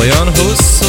Leon Hoos.